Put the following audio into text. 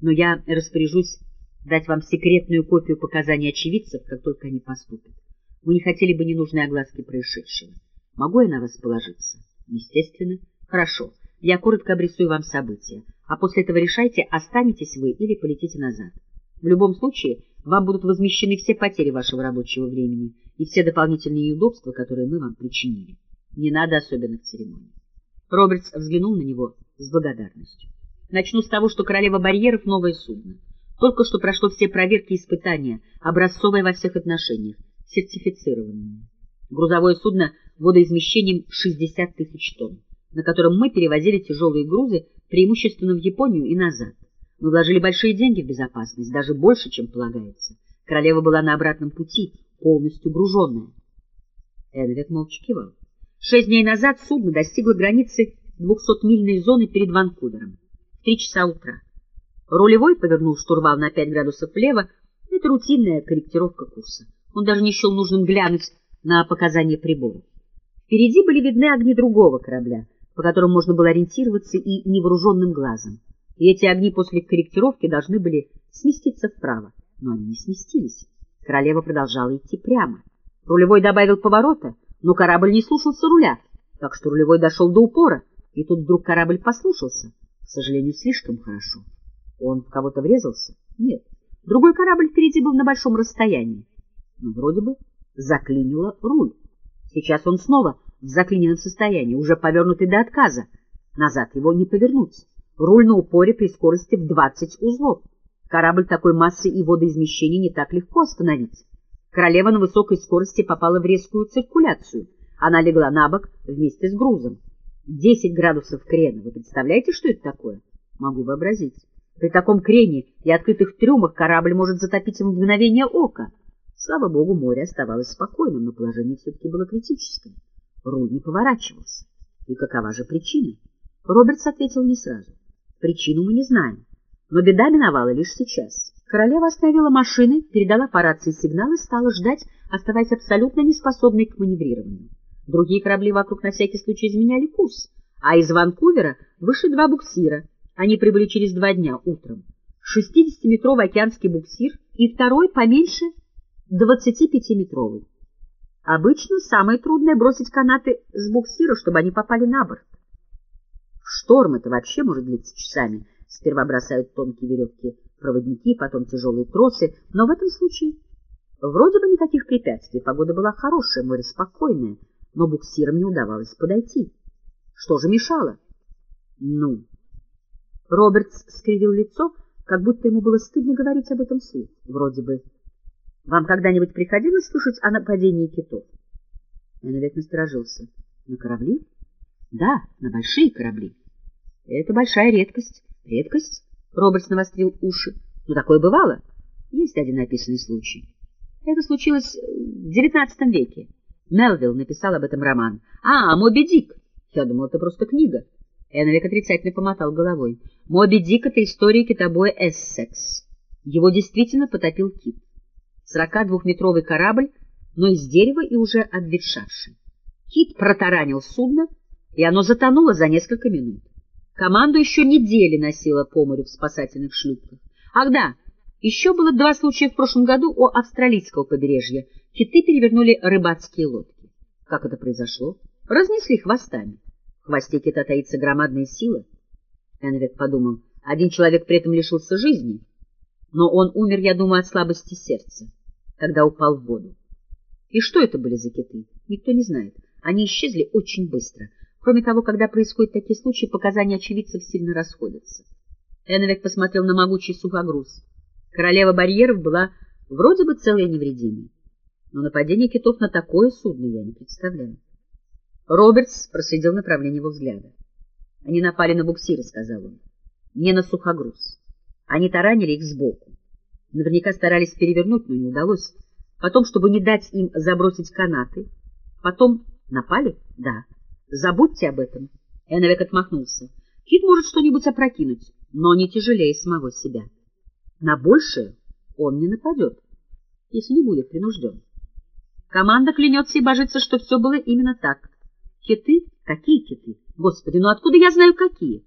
но я распоряжусь дать вам секретную копию показаний очевидцев, как только они поступят. Вы не хотели бы ненужной огласки происшедшего. Могу я на вас положиться? Естественно. Хорошо. Я коротко обрисую вам события, а после этого решайте, останетесь вы или полетите назад. В любом случае, вам будут возмещены все потери вашего рабочего времени и все дополнительные неудобства, которые мы вам причинили. Не надо особенных церемоний. Робертс взглянул на него с благодарностью. Начну с того, что королева барьеров — новое судно. Только что прошло все проверки и испытания, образцовое во всех отношениях, сертифицированное. Грузовое судно водоизмещением 60 тысяч тонн, на котором мы перевозили тяжелые грузы преимущественно в Японию и назад. Мы вложили большие деньги в безопасность, даже больше, чем полагается. Королева была на обратном пути, полностью груженная. Эдвек молча кивал. Шесть дней назад судно достигло границы 200-мильной зоны перед Ванкувером. Три часа утра. Рулевой повернул штурвал на пять градусов влево. Это рутинная корректировка курса. Он даже не счел нужным глянуть на показания приборов. Впереди были видны огни другого корабля, по которым можно было ориентироваться и невооруженным глазом. И эти огни после корректировки должны были сместиться вправо. Но они не сместились. Королева продолжала идти прямо. Рулевой добавил поворота, но корабль не слушался руля, так что рулевой дошел до упора, и тут вдруг корабль послушался. К сожалению, слишком хорошо. Он в кого-то врезался? Нет. Другой корабль впереди был на большом расстоянии. Но вроде бы заклинило руль. Сейчас он снова в заклиненном состоянии, уже повернутый до отказа. Назад его не повернуть. Руль на упоре при скорости в 20 узлов. Корабль такой массы и водоизмещения не так легко остановить. Королева на высокой скорости попала в резкую циркуляцию. Она легла на бок вместе с грузом. Десять градусов крена. Вы представляете, что это такое? Могу вообразить. При таком крене и открытых трюмах корабль может затопить в мгновение ока. Слава богу, море оставалось спокойным, но положение все-таки было критическим. Руль не поворачивался. И какова же причина? Робертс ответил не сразу. Причину мы не знаем, но беда миновала лишь сейчас. Королева остановила машины, передала по рации сигнал и стала ждать, оставаясь абсолютно неспособной к маневрированию. Другие корабли вокруг на всякий случай изменяли курс, а из Ванкувера вышли два буксира. Они прибыли через два дня утром. 60-метровый океанский буксир и второй поменьше 25-метровый. Обычно самое трудное бросить канаты с буксира, чтобы они попали на борт. Шторм это вообще может длиться часами. Сперва бросают тонкие веревки проводники, потом тяжелые тросы, но в этом случае вроде бы никаких препятствий. Погода была хорошая, море спокойное, но буксирам не удавалось подойти. Что же мешало? Ну... Робертс скривил лицо, как будто ему было стыдно говорить об этом вслух. Вроде бы... Вам когда-нибудь приходилось слышать о нападении китов? Эннвек насторожился. На корабли? Да, на большие корабли. Это большая редкость. Редкость? Робертс навострил уши. Ну, такое бывало. Есть один описанный случай. Это случилось в девятнадцатом веке. Мелвилл написал об этом роман. А, Моби Дик. Я думал, это просто книга. Энвик отрицательно помотал головой. Моби Дик — это история китобоя Эссекс. Его действительно потопил кит. Сорока двухметровый корабль, но из дерева и уже обветшавший. Кит протаранил судно, и оно затонуло за несколько минут. Команду еще недели носила по морю в спасательных шлюпках. Ах да, еще было два случая в прошлом году у австралийского побережья. Киты перевернули рыбацкие лодки. Как это произошло? Разнесли хвостами. В хвосте кита таится громадная сила. Энвик подумал, один человек при этом лишился жизни, но он умер, я думаю, от слабости сердца, когда упал в воду. И что это были за киты? Никто не знает. Они исчезли очень быстро. Кроме того, когда происходят такие случаи, показания очевидцев сильно расходятся. Энвик посмотрел на могучий сухогруз. Королева барьеров была вроде бы целой и невредимой. Но нападение китов на такое судно я не представляю. Робертс проследил направление его взгляда. Они напали на буксиры, — сказал он. Не на сухогруз. Они таранили их сбоку. Наверняка старались перевернуть, но не удалось. Потом, чтобы не дать им забросить канаты. Потом напали? Да. Забудьте об этом. Эновек отмахнулся. Кит может что-нибудь опрокинуть, но не тяжелее самого себя. На большее он не нападет, если не будет принужден. Команда клянется и божится, что все было именно так. Киты? Какие киты? Господи, ну откуда я знаю, какие?